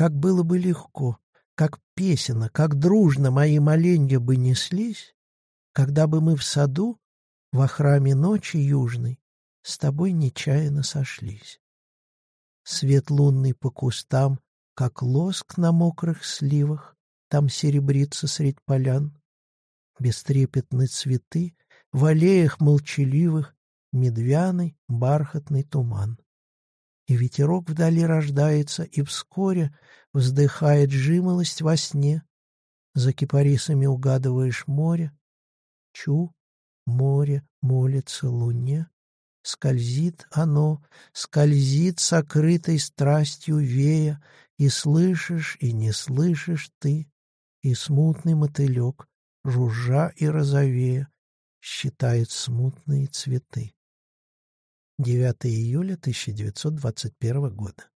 Как было бы легко, как песенно, как дружно мои моленья бы неслись, когда бы мы в саду, во храме ночи южной, с тобой нечаянно сошлись. Свет лунный по кустам, как лоск на мокрых сливах, там серебрится средь полян. Бестрепетны цветы, в аллеях молчаливых медвяный бархатный туман. И ветерок вдали рождается, и вскоре вздыхает жимолость во сне. За кипарисами угадываешь море. Чу, море молится луне. Скользит оно, скользит сокрытой страстью вея, И слышишь, и не слышишь ты, И смутный мотылек, жужжа и розовея, Считает смутные цветы. 9 июля 1921 года.